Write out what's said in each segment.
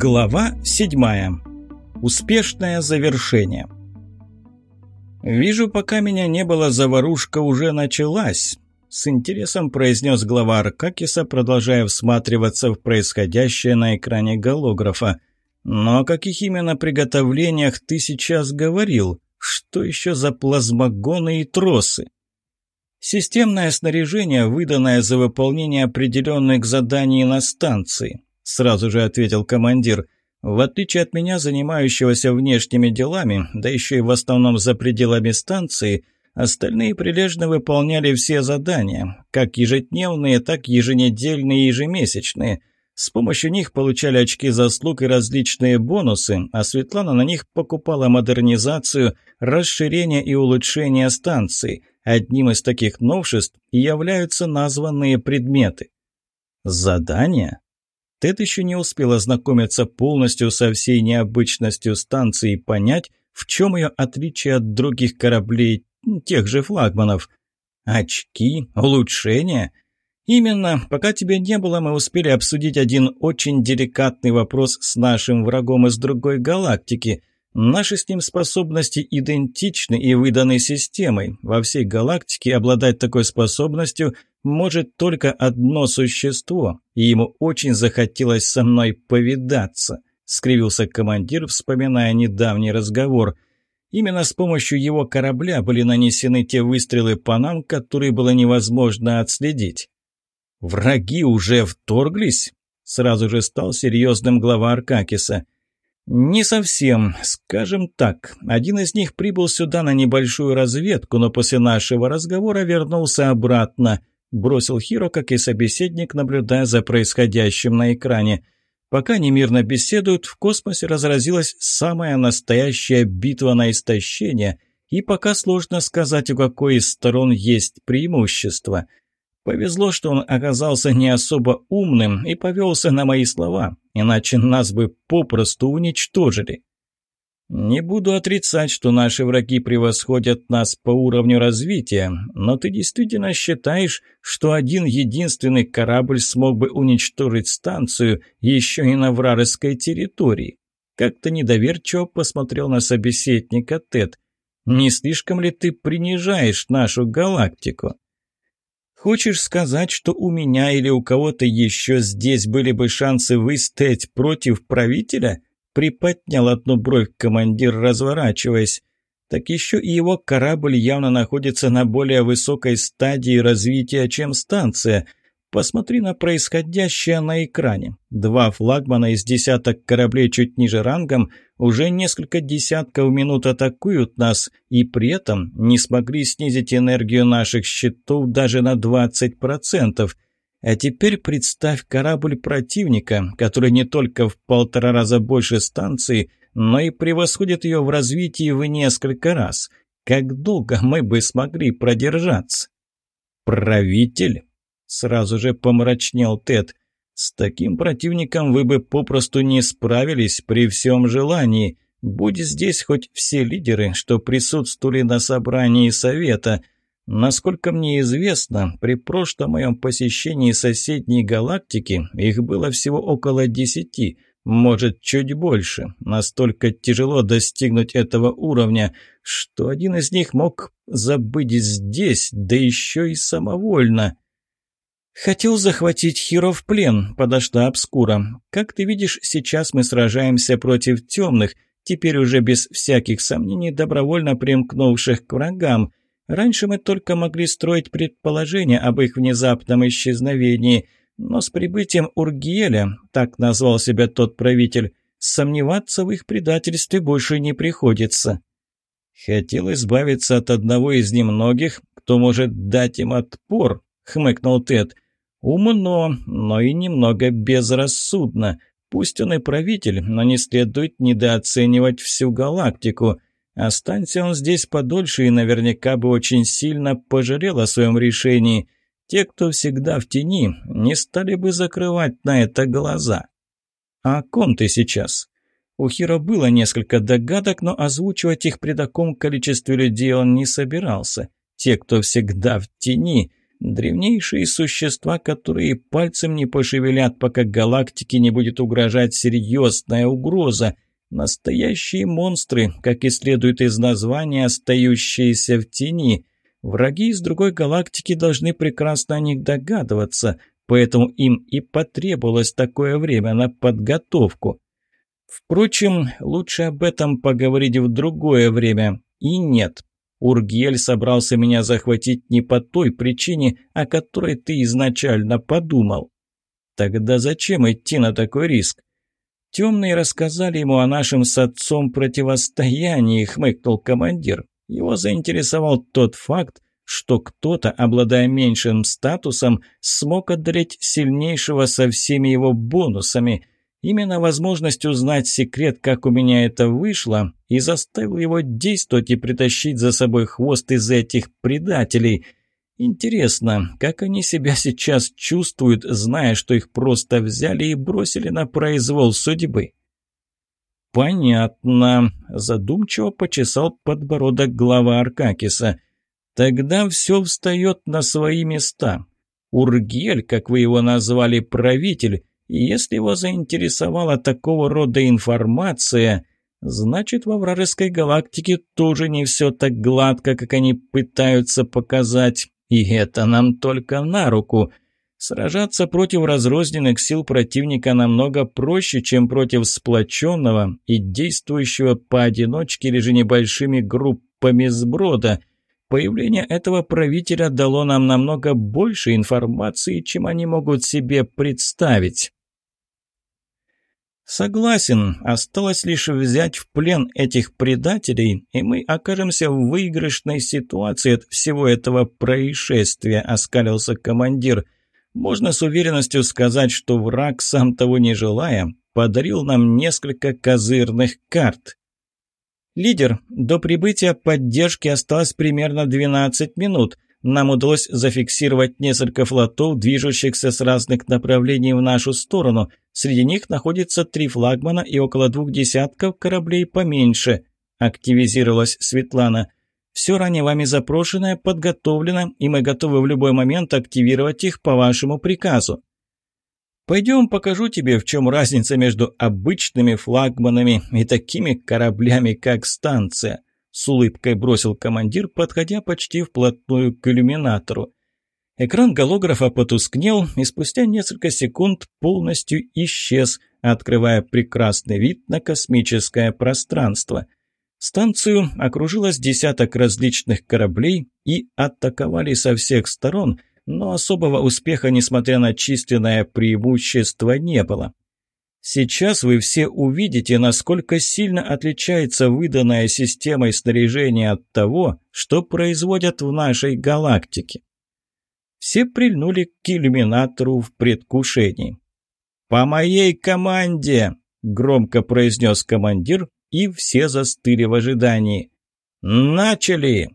Глава 7. Успешное завершение. «Вижу, пока меня не было, заварушка уже началась», — с интересом произнес глава Аркакиса, продолжая всматриваться в происходящее на экране голографа. «Но о каких именно приготовлениях ты сейчас говорил? Что еще за плазмогоны и тросы?» «Системное снаряжение, выданное за выполнение определенных заданий на станции», сразу же ответил командир. В отличие от меня, занимающегося внешними делами, да еще и в основном за пределами станции, остальные прилежно выполняли все задания, как ежедневные, так еженедельные и ежемесячные. С помощью них получали очки заслуг и различные бонусы, а Светлана на них покупала модернизацию, расширение и улучшение станции. Одним из таких новшеств являются названные предметы. Задания? Тед еще не успел ознакомиться полностью со всей необычностью станции и понять, в чем ее отличие от других кораблей, тех же флагманов. Очки? Улучшения? Именно, пока тебя не было, мы успели обсудить один очень деликатный вопрос с нашим врагом из другой галактики. Наши с ним способности идентичны и выданы системой. Во всей галактике обладать такой способностью может только одно существо, и ему очень захотелось со мной повидаться», — скривился командир, вспоминая недавний разговор. Именно с помощью его корабля были нанесены те выстрелы по нам, которые было невозможно отследить. «Враги уже вторглись?» — сразу же стал серьезным глава Аркакиса — «Не совсем. Скажем так, один из них прибыл сюда на небольшую разведку, но после нашего разговора вернулся обратно», – бросил Хиро, как и собеседник, наблюдая за происходящим на экране. Пока они мирно беседуют, в космосе разразилась самая настоящая битва на истощение, и пока сложно сказать, у какой из сторон есть преимущество – Повезло, что он оказался не особо умным и повелся на мои слова, иначе нас бы попросту уничтожили. Не буду отрицать, что наши враги превосходят нас по уровню развития, но ты действительно считаешь, что один единственный корабль смог бы уничтожить станцию еще и на вражеской территории? Как-то недоверчиво посмотрел на собеседника Тед. Не слишком ли ты принижаешь нашу галактику? Хочешь сказать, что у меня или у кого-то еще здесь были бы шансы выстоять против правителя?» Приподнял одну бровь командир, разворачиваясь. Так еще и его корабль явно находится на более высокой стадии развития, чем станция – Посмотри на происходящее на экране. Два флагмана из десяток кораблей чуть ниже рангом уже несколько десятков минут атакуют нас и при этом не смогли снизить энергию наших щитов даже на 20%. А теперь представь корабль противника, который не только в полтора раза больше станции, но и превосходит ее в развитии в несколько раз. Как долго мы бы смогли продержаться? Правитель? Сразу же помрачнел Тед. «С таким противником вы бы попросту не справились при всем желании. Будь здесь хоть все лидеры, что присутствовали на собрании совета. Насколько мне известно, при прошлом моем посещении соседней галактики их было всего около десяти, может, чуть больше. Настолько тяжело достигнуть этого уровня, что один из них мог забыть здесь, да еще и самовольно». «Хотел захватить Хиро в плен», — подошла Обскура. «Как ты видишь, сейчас мы сражаемся против темных, теперь уже без всяких сомнений добровольно примкнувших к врагам. Раньше мы только могли строить предположения об их внезапном исчезновении, но с прибытием Ургиеля, так назвал себя тот правитель, сомневаться в их предательстве больше не приходится». «Хотел избавиться от одного из немногих, кто может дать им отпор», — хмыкнул Тед. — Умно, но и немного безрассудно. Пусть он и правитель, но не следует недооценивать всю галактику. Останься он здесь подольше и наверняка бы очень сильно пожалел о своем решении. Те, кто всегда в тени, не стали бы закрывать на это глаза. А о ком ты сейчас? У Хиро было несколько догадок, но озвучивать их при таком количестве людей он не собирался. Те, кто всегда в тени – Древнейшие существа, которые пальцем не пошевелят, пока галактике не будет угрожать серьезная угроза. Настоящие монстры, как и следует из названия, остающиеся в тени. Враги из другой галактики должны прекрасно о них догадываться, поэтому им и потребовалось такое время на подготовку. Впрочем, лучше об этом поговорить в другое время. И нет, Ургель собрался меня захватить не по той причине, о которой ты изначально подумал. Тогда зачем идти на такой риск? Темные рассказали ему о нашем с отцом противостоянии, хмыкнул командир. Его заинтересовал тот факт, что кто-то, обладая меньшим статусом, смог одолеть сильнейшего со всеми его бонусами – Именно возможность узнать секрет, как у меня это вышло, и заставил его действовать и притащить за собой хвост из этих предателей. Интересно, как они себя сейчас чувствуют, зная, что их просто взяли и бросили на произвол судьбы? «Понятно», – задумчиво почесал подбородок глава Аркакиса. «Тогда все встает на свои места. Ургель, как вы его назвали, правитель, и если его заинтересовала такого рода информация, значит, во вражеской галактике тоже не все так гладко, как они пытаются показать. И это нам только на руку. Сражаться против разрозненных сил противника намного проще, чем против сплоченного и действующего поодиночке или же небольшими группами сброда. Появление этого правителя дало нам намного больше информации, чем они могут себе представить. Согласен, осталось лишь взять в плен этих предателей, и мы окажемся в выигрышной ситуации от всего этого происшествия, оскалился командир. Можно с уверенностью сказать, что враг, сам того не желая, подарил нам несколько козырных карт. «Лидер, до прибытия поддержки осталось примерно 12 минут нам удалось зафиксировать несколько флотов, движущихся с разных направлений в нашу сторону. Среди них находится три флагмана и около двух десятков кораблей поменьше. Активизировалась Светлана. Все ранее вами запрошенное подготовлено, и мы готовы в любой момент активировать их по вашему приказу. Пойдем покажу тебе, в чем разница между обычными флагманами и такими кораблями, как станция. С улыбкой бросил командир, подходя почти вплотную к иллюминатору. Экран голографа потускнел и спустя несколько секунд полностью исчез, открывая прекрасный вид на космическое пространство. Станцию окружилось десяток различных кораблей и атаковали со всех сторон, но особого успеха, несмотря на численное преимущество, не было. Сейчас вы все увидите, насколько сильно отличается выданная системой снаряжения от того, что производят в нашей галактике. Все прильнули к иллюминатору в предвкушении. «По моей команде!» – громко произнес командир, и все застыли в ожидании. «Начали!»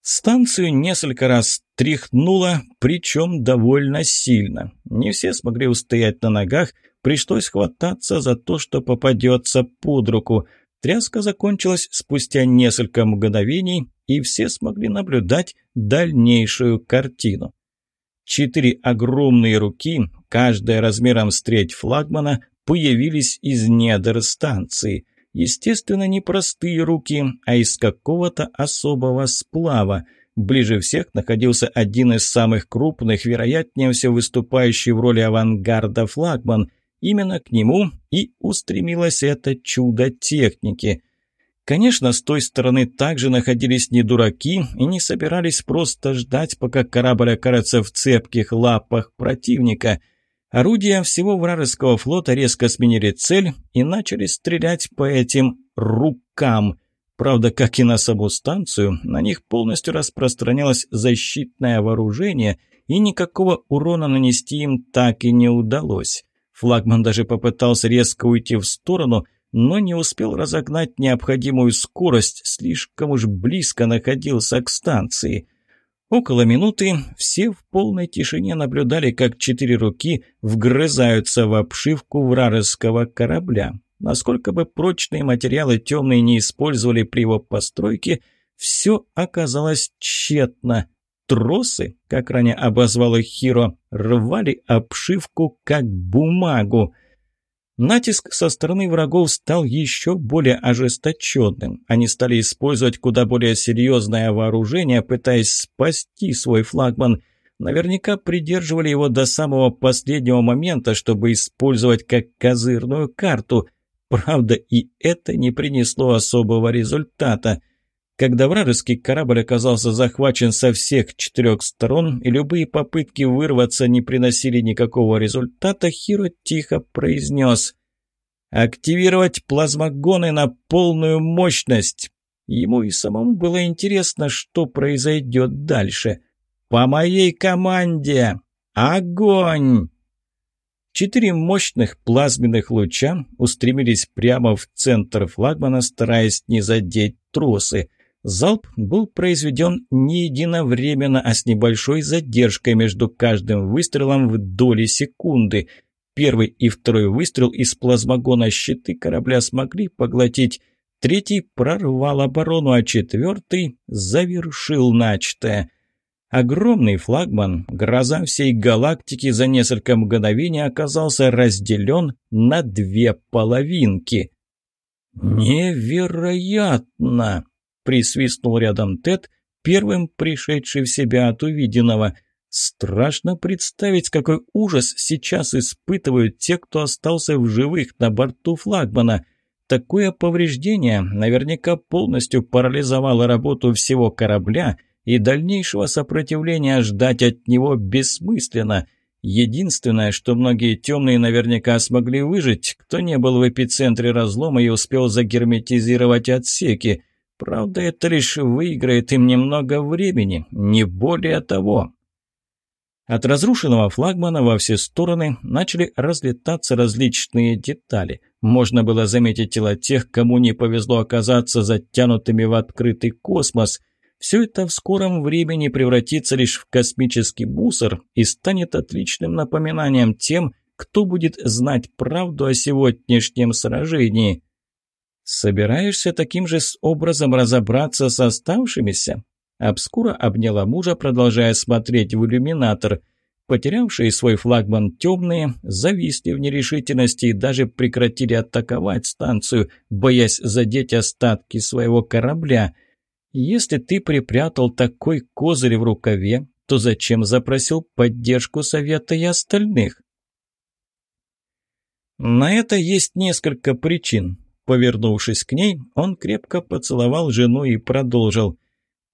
Станцию несколько раз тряхнуло, причем довольно сильно. Не все смогли устоять на ногах, пришлось хвататься за то, что попадется под руку. Тряска закончилась спустя несколько мгновений, и все смогли наблюдать дальнейшую картину. Четыре огромные руки, каждая размером с треть флагмана, появились из недр станции – Естественно, не простые руки, а из какого-то особого сплава. Ближе всех находился один из самых крупных, вероятнее всего выступающий в роли авангарда флагман. Именно к нему и устремилось это чудо техники. Конечно, с той стороны также находились не дураки и не собирались просто ждать, пока корабль окажется в цепких лапах противника – Орудия всего вражеского флота резко сменили цель и начали стрелять по этим рукам. Правда, как и на саму станцию, на них полностью распространялось защитное вооружение, и никакого урона нанести им так и не удалось. Флагман даже попытался резко уйти в сторону, но не успел разогнать необходимую скорость, слишком уж близко находился к станции – Около минуты все в полной тишине наблюдали, как четыре руки вгрызаются в обшивку вражеского корабля. Насколько бы прочные материалы темные не использовали при его постройке, все оказалось тщетно. Тросы, как ранее обозвал их Хиро, рвали обшивку как бумагу. Натиск со стороны врагов стал еще более ожесточенным. Они стали использовать куда более серьезное вооружение, пытаясь спасти свой флагман. Наверняка придерживали его до самого последнего момента, чтобы использовать как козырную карту. Правда, и это не принесло особого результата – когда вражеский корабль оказался захвачен со всех четырех сторон, и любые попытки вырваться не приносили никакого результата, Хиро тихо произнес «Активировать плазмогоны на полную мощность!» Ему и самому было интересно, что произойдет дальше. «По моей команде! Огонь!» Четыре мощных плазменных луча устремились прямо в центр флагмана, стараясь не задеть тросы. Залп был произведен не единовременно, а с небольшой задержкой между каждым выстрелом в доли секунды. Первый и второй выстрел из плазмогона щиты корабля смогли поглотить, третий прорвал оборону, а четвертый завершил начатое. Огромный флагман, гроза всей галактики, за несколько мгновений оказался разделен на две половинки. «Невероятно!» Присвистнул рядом Тед, первым пришедший в себя от увиденного. Страшно представить, какой ужас сейчас испытывают те, кто остался в живых на борту флагмана. Такое повреждение наверняка полностью парализовало работу всего корабля, и дальнейшего сопротивления ждать от него бессмысленно. Единственное, что многие темные наверняка смогли выжить, кто не был в эпицентре разлома и успел загерметизировать отсеки – Правда, это лишь выиграет им немного времени, не более того. От разрушенного флагмана во все стороны начали разлетаться различные детали. Можно было заметить тела тех, кому не повезло оказаться затянутыми в открытый космос. Все это в скором времени превратится лишь в космический мусор и станет отличным напоминанием тем, кто будет знать правду о сегодняшнем сражении. «Собираешься таким же образом разобраться с оставшимися?» Обскура обняла мужа, продолжая смотреть в иллюминатор. Потерявшие свой флагман темные зависли в нерешительности и даже прекратили атаковать станцию, боясь задеть остатки своего корабля. Если ты припрятал такой козырь в рукаве, то зачем запросил поддержку совета и остальных? На это есть несколько причин. Повернувшись к ней, он крепко поцеловал жену и продолжил.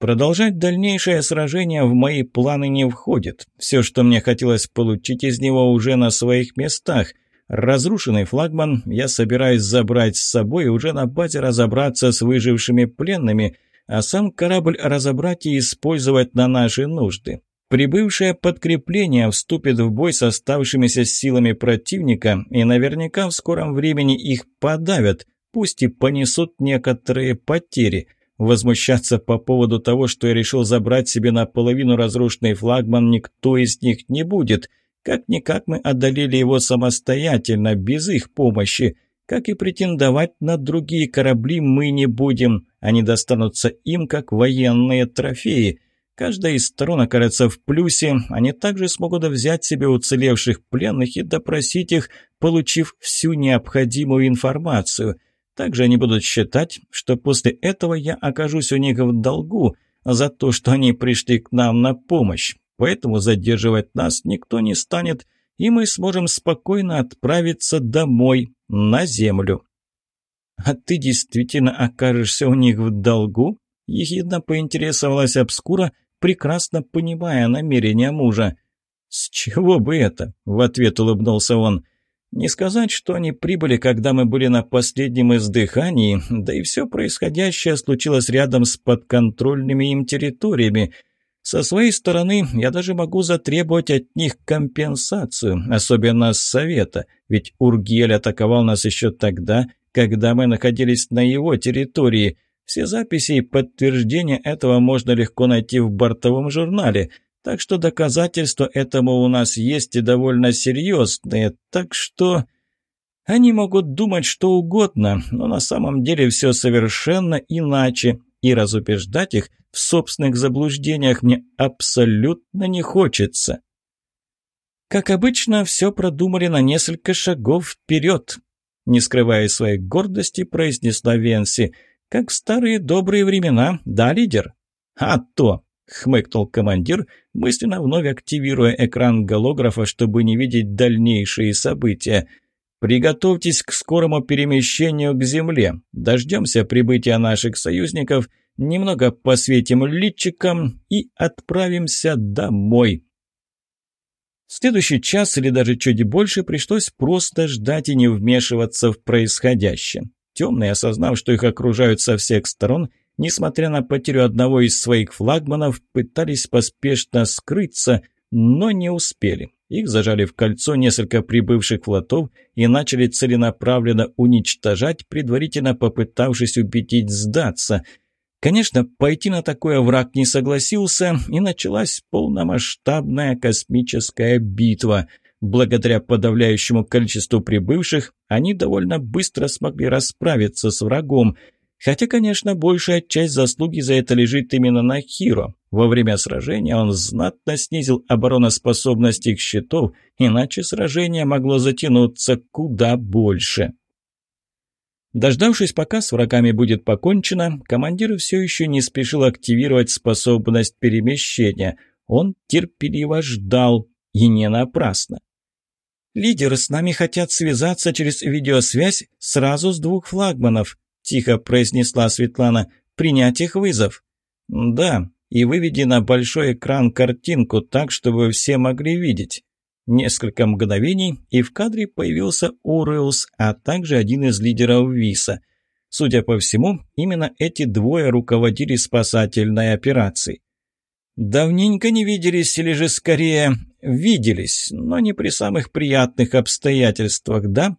«Продолжать дальнейшее сражение в мои планы не входит. Все, что мне хотелось получить из него, уже на своих местах. Разрушенный флагман я собираюсь забрать с собой и уже на базе разобраться с выжившими пленными, а сам корабль разобрать и использовать на наши нужды. Прибывшее подкрепление вступит в бой с оставшимися силами противника, и наверняка в скором времени их подавят, пусть и понесут некоторые потери. Возмущаться по поводу того, что я решил забрать себе наполовину разрушенный флагман, никто из них не будет. Как-никак мы одолели его самостоятельно, без их помощи. Как и претендовать на другие корабли мы не будем. Они достанутся им, как военные трофеи. Каждая из сторон окажется в плюсе. Они также смогут взять себе уцелевших пленных и допросить их, получив всю необходимую информацию – также они будут считать, что после этого я окажусь у них в долгу за то, что они пришли к нам на помощь. Поэтому задерживать нас никто не станет, и мы сможем спокойно отправиться домой, на землю. «А ты действительно окажешься у них в долгу?» – ехидно поинтересовалась Обскура, прекрасно понимая намерения мужа. «С чего бы это?» – в ответ улыбнулся он. Не сказать, что они прибыли, когда мы были на последнем издыхании, да и все происходящее случилось рядом с подконтрольными им территориями. Со своей стороны, я даже могу затребовать от них компенсацию, особенно с совета, ведь Ургель атаковал нас еще тогда, когда мы находились на его территории. Все записи и подтверждения этого можно легко найти в бортовом журнале – так что доказательства этому у нас есть и довольно серьезные. Так что они могут думать что угодно, но на самом деле все совершенно иначе, и разубеждать их в собственных заблуждениях мне абсолютно не хочется. Как обычно, все продумали на несколько шагов вперед. Не скрывая своей гордости, произнесла Венси. Как в старые добрые времена, да, лидер? А то, хмыкнул командир, мысленно вновь активируя экран голографа, чтобы не видеть дальнейшие события. Приготовьтесь к скорому перемещению к земле. Дождемся прибытия наших союзников – немного посветим литчиком и отправимся домой. Следующий час или даже чуть больше пришлось просто ждать и не вмешиваться в происходящее. Темные, осознав, что их окружают со всех сторон, несмотря на потерю одного из своих флагманов, пытались поспешно скрыться, но не успели. Их зажали в кольцо несколько прибывших флотов и начали целенаправленно уничтожать, предварительно попытавшись убедить сдаться – Конечно, пойти на такое враг не согласился, и началась полномасштабная космическая битва. Благодаря подавляющему количеству прибывших, они довольно быстро смогли расправиться с врагом. Хотя, конечно, большая часть заслуги за это лежит именно на Хиро. Во время сражения он знатно снизил обороноспособность их щитов, иначе сражение могло затянуться куда больше. Дождавшись, пока с врагами будет покончено, командир все еще не спешил активировать способность перемещения. Он терпеливо ждал, и не напрасно. «Лидеры с нами хотят связаться через видеосвязь сразу с двух флагманов», – тихо произнесла Светлана. «Принять их вызов». «Да, и выведи на большой экран картинку так, чтобы все могли видеть». Несколько мгновений, и в кадре появился Уреус, а также один из лидеров ВИСа. Судя по всему, именно эти двое руководили спасательной операцией. Давненько не виделись, или же скорее виделись, но не при самых приятных обстоятельствах, да?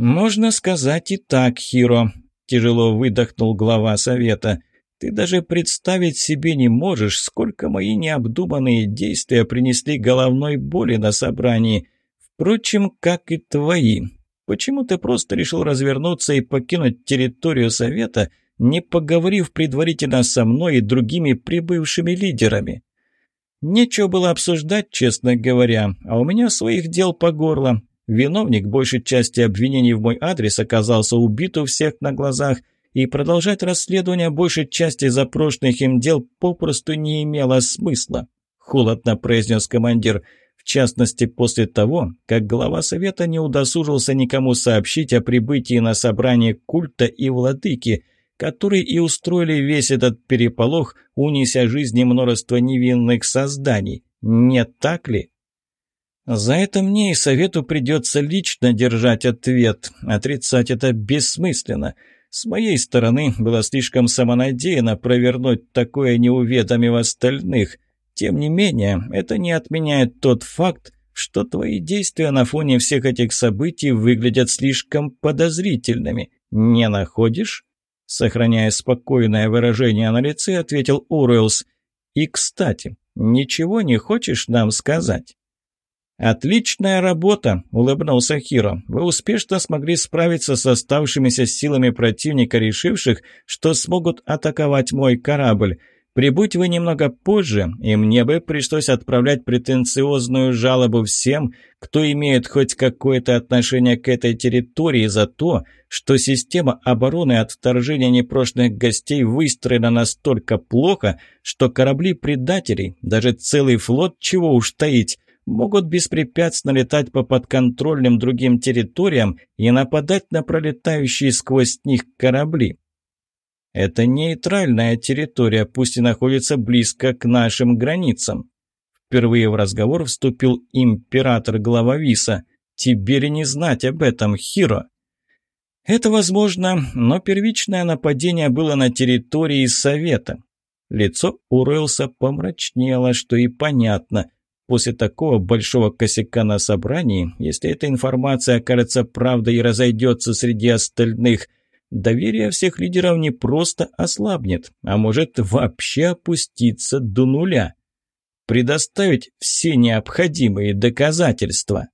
Можно сказать и так, Хиро, тяжело выдохнул глава совета. Ты даже представить себе не можешь, сколько мои необдуманные действия принесли головной боли на собрании. Впрочем, как и твои. Почему ты просто решил развернуться и покинуть территорию Совета, не поговорив предварительно со мной и другими прибывшими лидерами? Нечего было обсуждать, честно говоря, а у меня своих дел по горло. Виновник большей части обвинений в мой адрес оказался убит у всех на глазах – и продолжать расследование большей части запрошенных им дел попросту не имело смысла», – холодно произнес командир. В частности, после того, как глава совета не удосужился никому сообщить о прибытии на собрание культа и владыки, которые и устроили весь этот переполох, унеся жизни множество невинных созданий. Не так ли? За это мне и совету придется лично держать ответ. Отрицать это бессмысленно. С моей стороны было слишком самонадеянно провернуть такое, не уведомив остальных. Тем не менее, это не отменяет тот факт, что твои действия на фоне всех этих событий выглядят слишком подозрительными. Не находишь?» Сохраняя спокойное выражение на лице, ответил Уруэлс. «И, кстати, ничего не хочешь нам сказать?» «Отличная работа!» – улыбнулся Хиро. «Вы успешно смогли справиться с оставшимися силами противника, решивших, что смогут атаковать мой корабль. Прибудь вы немного позже, и мне бы пришлось отправлять претенциозную жалобу всем, кто имеет хоть какое-то отношение к этой территории за то, что система обороны от вторжения непрошенных гостей выстроена настолько плохо, что корабли предателей, даже целый флот, чего уж таить, могут беспрепятственно летать по подконтрольным другим территориям и нападать на пролетающие сквозь них корабли. Это нейтральная территория, пусть и находится близко к нашим границам. Впервые в разговор вступил император Главовиса. Тебе ли не знать об этом, Хиро? Это возможно, но первичное нападение было на территории Совета. Лицо Уэлса помрачнело, что и понятно. После такого большого косяка на собрании, если эта информация окажется правдой и разойдется среди остальных, доверие всех лидеров не просто ослабнет, а может вообще опуститься до нуля. Предоставить все необходимые доказательства.